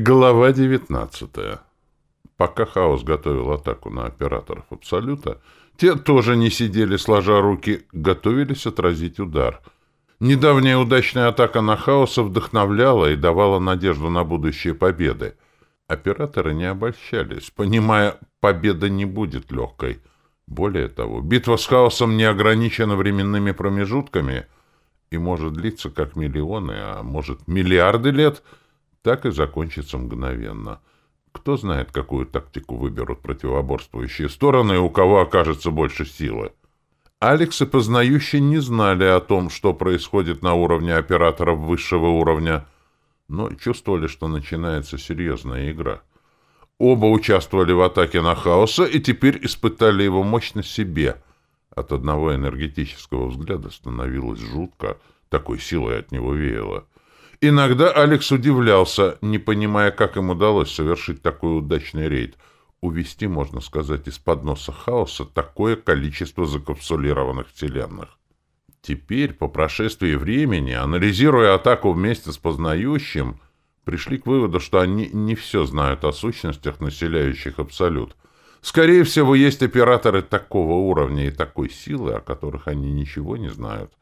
Глава 19. Пока Хаос готовил атаку на операторов Абсолюта, те тоже не сидели сложа руки, готовились отразить удар. Недавняя удачная атака на Хаоса вдохновляла и давала надежду на будущие победы. Операторы не обольщались, понимая, победа не будет легкой. Более того, битва с Хаосом не ограничена временными промежутками и может длиться как миллионы, а может миллиарды лет, так и закончится мгновенно. Кто знает, какую тактику выберут противоборствующие стороны и у кого окажется больше силы. Алекс и познающие не знали о том, что происходит на уровне операторов высшего уровня, но чувствовали, что начинается серьезная игра. Оба участвовали в атаке на хаоса и теперь испытали его мощь на себе. От одного энергетического взгляда становилось жутко, такой силой от него веяло. Иногда Алекс удивлялся, не понимая, как им удалось совершить такой удачный рейд. Увести, можно сказать, из-под носа хаоса такое количество закапсулированных вселенных. Теперь, по прошествии времени, анализируя атаку вместе с познающим, пришли к выводу, что они не все знают о сущностях, населяющих Абсолют. Скорее всего, есть операторы такого уровня и такой силы, о которых они ничего не знают.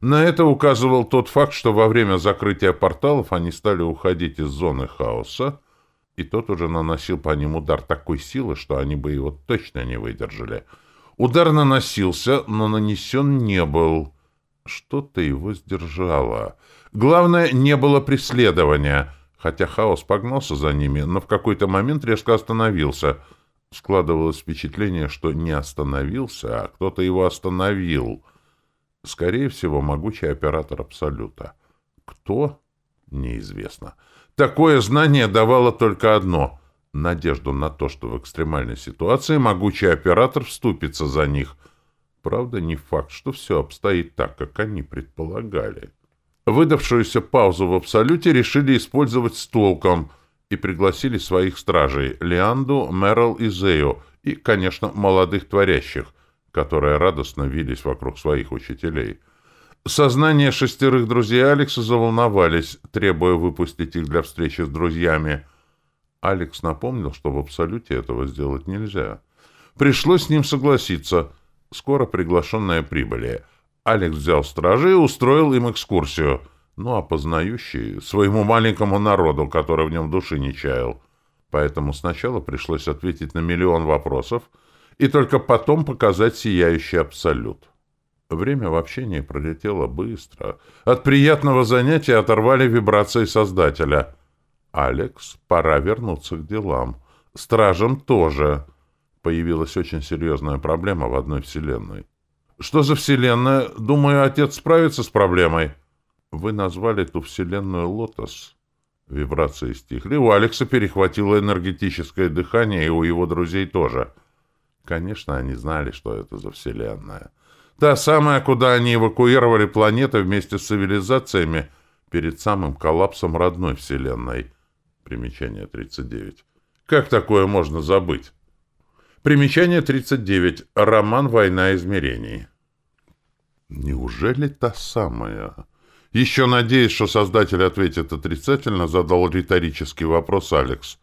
На это указывал тот факт, что во время закрытия порталов они стали уходить из зоны хаоса, и тот уже наносил по ним удар такой силы, что они бы его точно не выдержали. Удар наносился, но нанесен не был. Что-то его сдержало. Главное, не было преследования — Хотя хаос погнался за ними, но в какой-то момент резко остановился. Складывалось впечатление, что не остановился, а кто-то его остановил. Скорее всего, могучий оператор Абсолюта. Кто? Неизвестно. Такое знание давало только одно — надежду на то, что в экстремальной ситуации могучий оператор вступится за них. Правда, не факт, что все обстоит так, как они предполагали. Выдавшуюся паузу в Абсолюте решили использовать с толком и пригласили своих стражей — Лианду, Мерл и Зею, и, конечно, молодых творящих, которые радостно вились вокруг своих учителей. Сознание шестерых друзей Алекса заволновались, требуя выпустить их для встречи с друзьями. Алекс напомнил, что в Абсолюте этого сделать нельзя. Пришлось с ним согласиться. Скоро приглашенные прибыли — Алекс взял стражи и устроил им экскурсию. Ну, а познающий — своему маленькому народу, который в нем души не чаял. Поэтому сначала пришлось ответить на миллион вопросов и только потом показать сияющий абсолют. Время в общении пролетело быстро. От приятного занятия оторвали вибрации Создателя. «Алекс, пора вернуться к делам. Стражам тоже». Появилась очень серьезная проблема в одной вселенной. Что за вселенная? Думаю, отец справится с проблемой. Вы назвали ту вселенную Лотос. Вибрации стихли. У Алекса перехватило энергетическое дыхание, и у его друзей тоже. Конечно, они знали, что это за вселенная. Та самая, куда они эвакуировали планеты вместе с цивилизациями перед самым коллапсом родной вселенной. Примечание 39. Как такое можно забыть? Примечание 39. Роман «Война измерений». Неужели та самая? Еще надеясь, что создатель ответит отрицательно, задал риторический вопрос Алекс.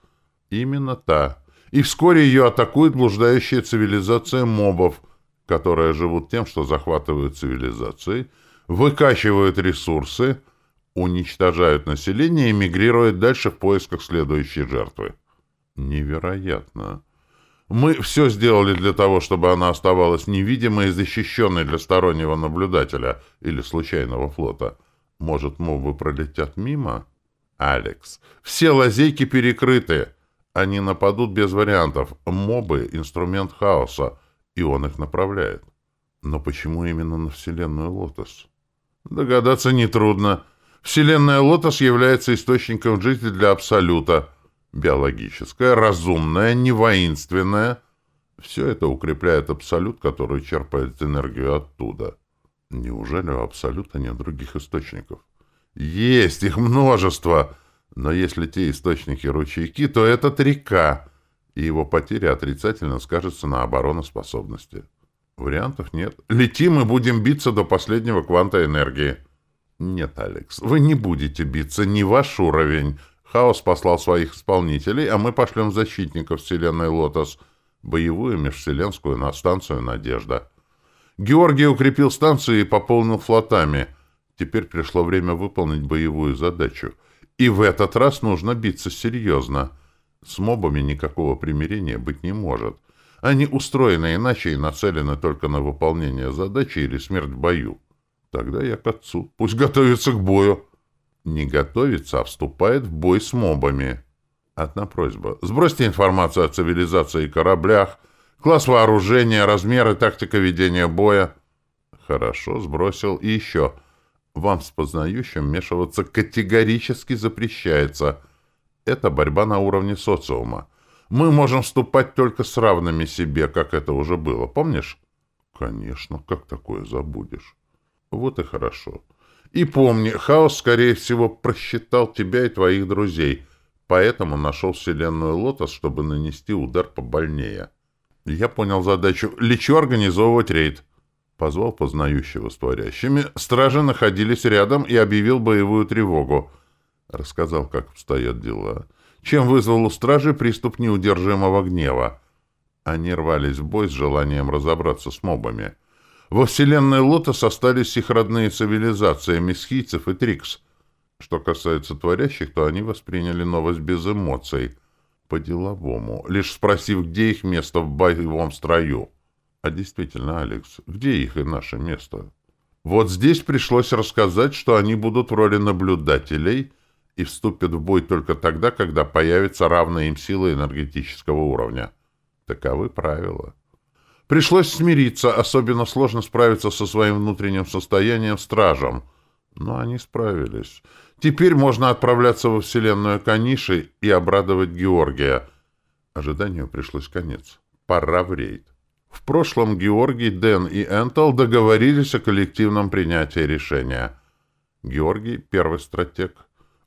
Именно та. И вскоре ее атакует блуждающая цивилизация мобов, которые живут тем, что захватывают цивилизации, выкачивают ресурсы, уничтожают население и мигрируют дальше в поисках следующей жертвы. Невероятно. Мы все сделали для того, чтобы она оставалась невидимой и защищенной для стороннего наблюдателя или случайного флота. Может, мобы пролетят мимо? Алекс, все лазейки перекрыты. Они нападут без вариантов. Мобы — инструмент хаоса, и он их направляет. Но почему именно на Вселенную Лотос? Догадаться нетрудно. Вселенная Лотос является источником жизни для Абсолюта — биологическое, разумное, не воинственное. Все это укрепляет Абсолют, который черпает энергию оттуда. Неужели у Абсолюта нет других источников? Есть их множество, но если те источники ручейки, то это река, и его потеря отрицательно скажется на обороноспособности. Вариантов нет. Летим и будем биться до последнего кванта энергии. Нет, Алекс, вы не будете биться, не ваш уровень. Хаос послал своих исполнителей, а мы пошлем защитников Вселенной Лотос, боевую межвселенскую на станцию «Надежда». Георгий укрепил станцию и пополнил флотами. Теперь пришло время выполнить боевую задачу. И в этот раз нужно биться серьезно. С мобами никакого примирения быть не может. Они устроены иначе и нацелены только на выполнение задачи или смерть в бою. Тогда я к отцу. Пусть готовится к бою. Не готовится, а вступает в бой с мобами. Одна просьба. Сбросьте информацию о цивилизации и кораблях, класс вооружения, размеры, тактика ведения боя. Хорошо, сбросил. И еще. Вам с познающим вмешиваться категорически запрещается. Это борьба на уровне социума. Мы можем вступать только с равными себе, как это уже было. Помнишь? Конечно, как такое забудешь? Вот и хорошо. И помни, хаос, скорее всего, просчитал тебя и твоих друзей, поэтому нашел вселенную Лотос, чтобы нанести удар побольнее. Я понял задачу. Лечу организовывать рейд. Позвал познающего с творящими. Стражи находились рядом и объявил боевую тревогу. Рассказал, как обстоят дела. Чем вызвал у стражи приступ неудержимого гнева. Они рвались в бой с желанием разобраться с мобами. Во вселенной Лотос остались их родные цивилизации, месхийцев и Трикс. Что касается творящих, то они восприняли новость без эмоций, по-деловому, лишь спросив, где их место в боевом строю. А действительно, Алекс, где их и наше место? Вот здесь пришлось рассказать, что они будут в роли наблюдателей и вступят в бой только тогда, когда появится равная им сила энергетического уровня. Таковы правила. Пришлось смириться, особенно сложно справиться со своим внутренним состоянием стражем. Но они справились. Теперь можно отправляться во вселенную Каниши и обрадовать Георгия. Ожиданию пришлось конец. Пора в рейд. В прошлом Георгий, Дэн и Энтел договорились о коллективном принятии решения. Георгий, первый стратег,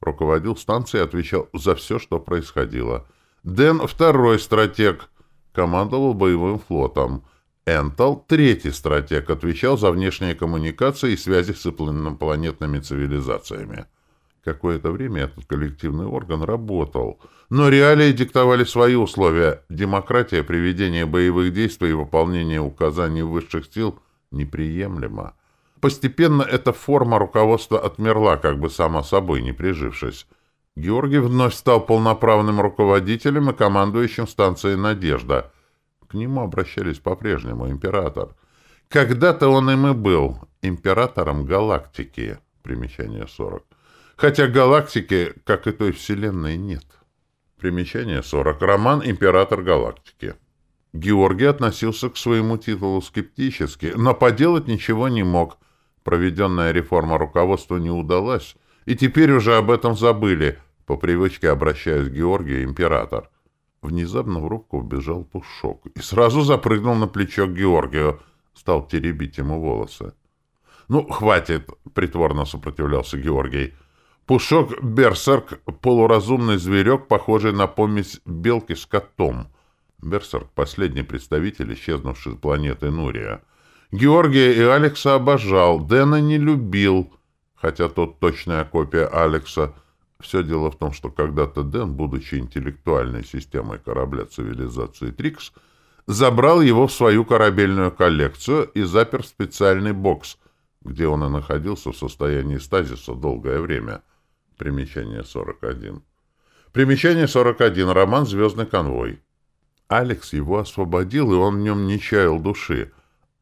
руководил станцией и отвечал за все, что происходило. Дэн, второй стратег, командовал боевым флотом. Энтел, третий стратег, отвечал за внешние коммуникации и связи с инопланетными цивилизациями. Какое-то время этот коллективный орган работал, но реалии диктовали свои условия. Демократия при ведении боевых действий и выполнении указаний высших сил неприемлема. Постепенно эта форма руководства отмерла, как бы сама собой не прижившись. Георгий вновь стал полноправным руководителем и командующим станцией «Надежда». К нему обращались по-прежнему император. Когда-то он им и был императором галактики. Примечание 40. Хотя галактики, как и той вселенной, нет. Примечание 40. Роман «Император галактики». Георгий относился к своему титулу скептически, но поделать ничего не мог. Проведенная реформа руководства не удалась, и теперь уже об этом забыли – по привычке обращаясь к Георгию, император. Внезапно в рубку вбежал Пушок и сразу запрыгнул на плечо к Георгию, стал теребить ему волосы. «Ну, хватит!» — притворно сопротивлялся Георгий. Пушок — берсерк, полуразумный зверек, похожий на помесь белки с котом. Берсерк — последний представитель исчезнувшей планеты Нурия. Георгия и Алекса обожал, Дэна не любил, хотя тот точная копия Алекса — все дело в том, что когда-то Дэн, будучи интеллектуальной системой корабля цивилизации Трикс, забрал его в свою корабельную коллекцию и запер в специальный бокс, где он и находился в состоянии стазиса долгое время. Примечание 41. Примечание 41. Роман «Звездный конвой». Алекс его освободил, и он в нем не чаял души,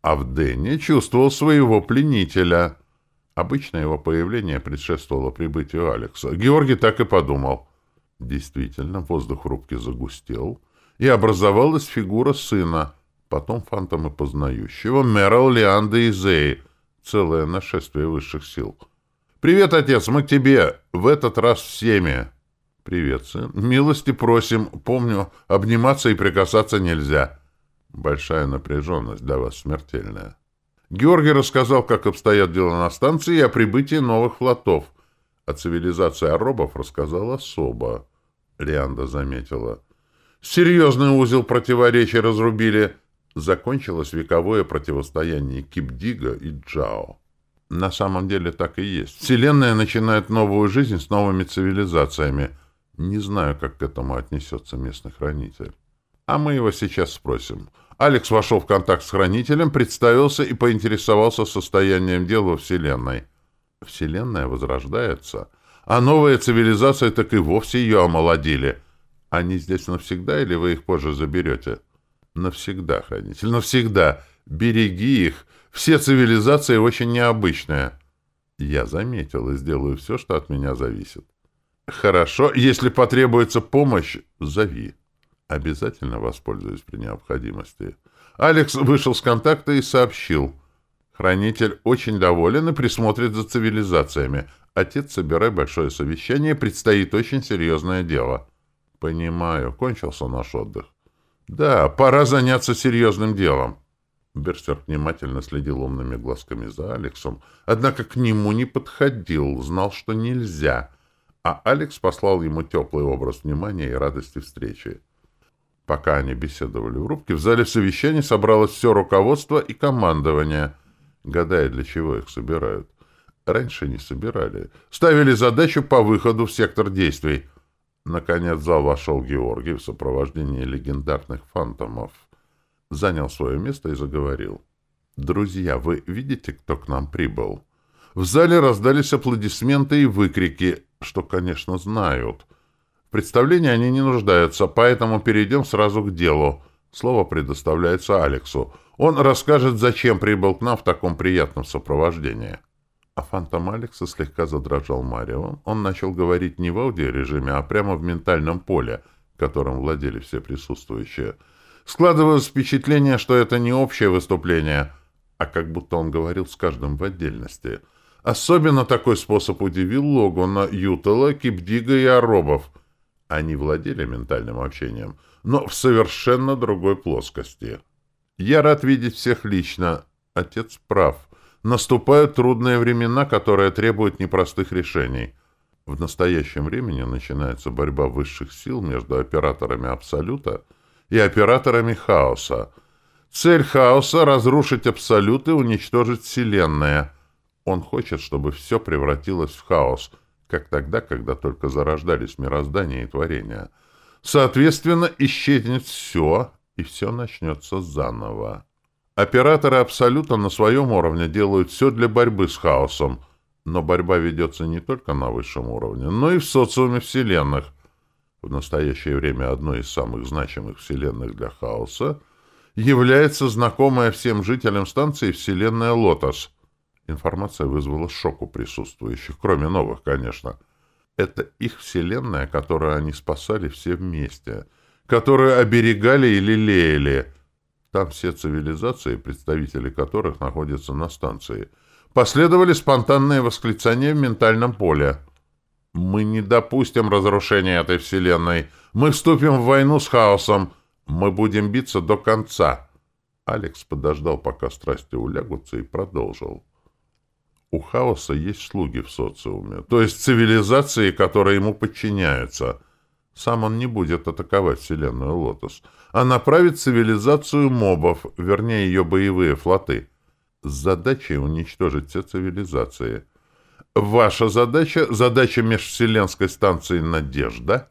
а в Дэне чувствовал своего пленителя — Обычно его появление предшествовало прибытию Алекса. Георгий так и подумал. Действительно, воздух в рубке загустел, и образовалась фигура сына, потом фантомы познающего, Мерл, Лианды и Зеи, целое нашествие высших сил. «Привет, отец, мы к тебе! В этот раз всеми!» «Привет, сын. Милости просим. Помню, обниматься и прикасаться нельзя. Большая напряженность для вас смертельная». Георгий рассказал, как обстоят дела на станции и о прибытии новых флотов. О цивилизации аробов рассказал особо. Лианда заметила. Серьезный узел противоречий разрубили. Закончилось вековое противостояние Кипдига и Джао. На самом деле так и есть. Вселенная начинает новую жизнь с новыми цивилизациями. Не знаю, как к этому отнесется местный хранитель. А мы его сейчас спросим. Алекс вошел в контакт с хранителем, представился и поинтересовался состоянием дел во Вселенной. Вселенная возрождается, а новая цивилизация так и вовсе ее омолодили. Они здесь навсегда или вы их позже заберете? Навсегда, хранитель, навсегда. Береги их. Все цивилизации очень необычные. Я заметил и сделаю все, что от меня зависит. Хорошо, если потребуется помощь, зови. Обязательно воспользуюсь при необходимости. Алекс вышел с контакта и сообщил. Хранитель очень доволен и присмотрит за цивилизациями. Отец, собирай большое совещание, предстоит очень серьезное дело. Понимаю, кончился наш отдых. Да, пора заняться серьезным делом. Берсерк внимательно следил умными глазками за Алексом, однако к нему не подходил, знал, что нельзя. А Алекс послал ему теплый образ внимания и радости встречи. Пока они беседовали в рубке, в зале совещаний собралось все руководство и командование, гадая, для чего их собирают. Раньше не собирали. Ставили задачу по выходу в сектор действий. Наконец в зал вошел Георгий в сопровождении легендарных фантомов. Занял свое место и заговорил. «Друзья, вы видите, кто к нам прибыл?» В зале раздались аплодисменты и выкрики, что, конечно, знают — в представлении они не нуждаются, поэтому перейдем сразу к делу. Слово предоставляется Алексу. Он расскажет, зачем прибыл к нам в таком приятном сопровождении. А фантом Алекса слегка задрожал Марио. Он начал говорить не в аудиорежиме, а прямо в ментальном поле, которым владели все присутствующие. Складывалось впечатление, что это не общее выступление, а как будто он говорил с каждым в отдельности. Особенно такой способ удивил Логуна, Ютала, Кипдига и Аробов — они владели ментальным общением, но в совершенно другой плоскости. Я рад видеть всех лично. Отец прав. Наступают трудные времена, которые требуют непростых решений. В настоящем времени начинается борьба высших сил между операторами Абсолюта и операторами Хаоса. Цель Хаоса — разрушить Абсолют и уничтожить Вселенная. Он хочет, чтобы все превратилось в хаос — как тогда, когда только зарождались мироздание и творения. Соответственно, исчезнет все, и все начнется заново. Операторы Абсолюта на своем уровне делают все для борьбы с хаосом, но борьба ведется не только на высшем уровне, но и в социуме вселенных. В настоящее время одной из самых значимых вселенных для хаоса является знакомая всем жителям станции вселенная Лотос — Информация вызвала шок у присутствующих, кроме новых, конечно. Это их вселенная, которую они спасали все вместе, которую оберегали и лелеяли. Там все цивилизации, представители которых находятся на станции. Последовали спонтанные восклицания в ментальном поле. «Мы не допустим разрушения этой вселенной. Мы вступим в войну с хаосом. Мы будем биться до конца». Алекс подождал, пока страсти улягутся, и продолжил. У хаоса есть слуги в социуме, то есть цивилизации, которые ему подчиняются. Сам он не будет атаковать Вселенную Лотос, а направит цивилизацию мобов, вернее ее боевые флоты, с задачей уничтожить все цивилизации. Ваша задача, задача межвселенской станции «Надежда»,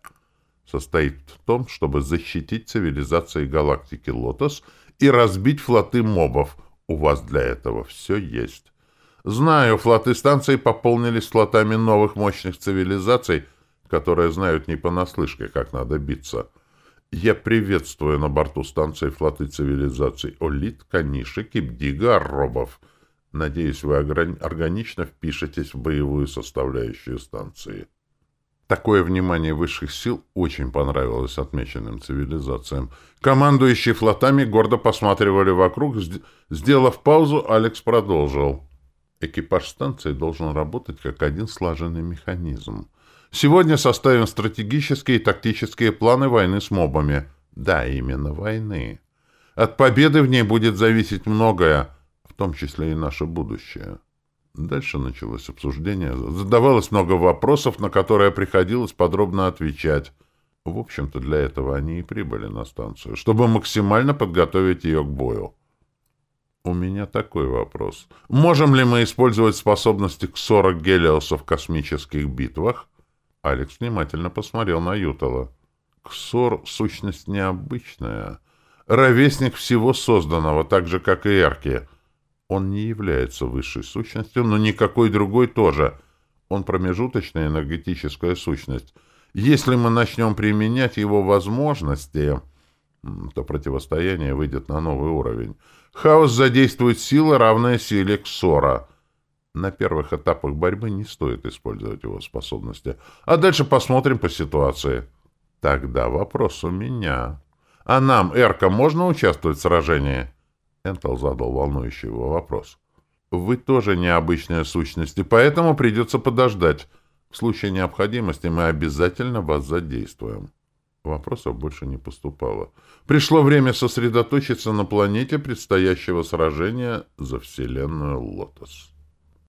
состоит в том, чтобы защитить цивилизации галактики Лотос и разбить флоты мобов. У вас для этого все есть. Знаю, флоты станций пополнились флотами новых мощных цивилизаций, которые знают не понаслышке, как надо биться. Я приветствую на борту станции флоты цивилизаций Олит, Каниши, Кипдига, Робов. Надеюсь, вы органично впишетесь в боевую составляющую станции. Такое внимание высших сил очень понравилось отмеченным цивилизациям. Командующие флотами гордо посматривали вокруг. Сделав паузу, Алекс продолжил. Экипаж станции должен работать как один слаженный механизм. Сегодня составим стратегические и тактические планы войны с мобами. Да, именно войны. От победы в ней будет зависеть многое, том числе и наше будущее. Дальше началось обсуждение. Задавалось много вопросов, на которые приходилось подробно отвечать. В общем-то, для этого они и прибыли на станцию, чтобы максимально подготовить ее к бою. У меня такой вопрос. Можем ли мы использовать способности к 40 Гелиоса в космических битвах? Алекс внимательно посмотрел на Ютала. Ксор — сущность необычная. Ровесник всего созданного, так же, как и Эрки. Он не является высшей сущностью, но никакой другой тоже. Он промежуточная энергетическая сущность. Если мы начнем применять его возможности, то противостояние выйдет на новый уровень. Хаос задействует силы, равные силе Ксора. На первых этапах борьбы не стоит использовать его способности. А дальше посмотрим по ситуации. Тогда вопрос у меня. А нам, Эрка, можно участвовать в сражении? Энтел задал волнующий его вопрос. Вы тоже необычная сущность, и поэтому придется подождать. В случае необходимости мы обязательно вас задействуем. Вопросов больше не поступало. Пришло время сосредоточиться на планете предстоящего сражения за Вселенную Лотос.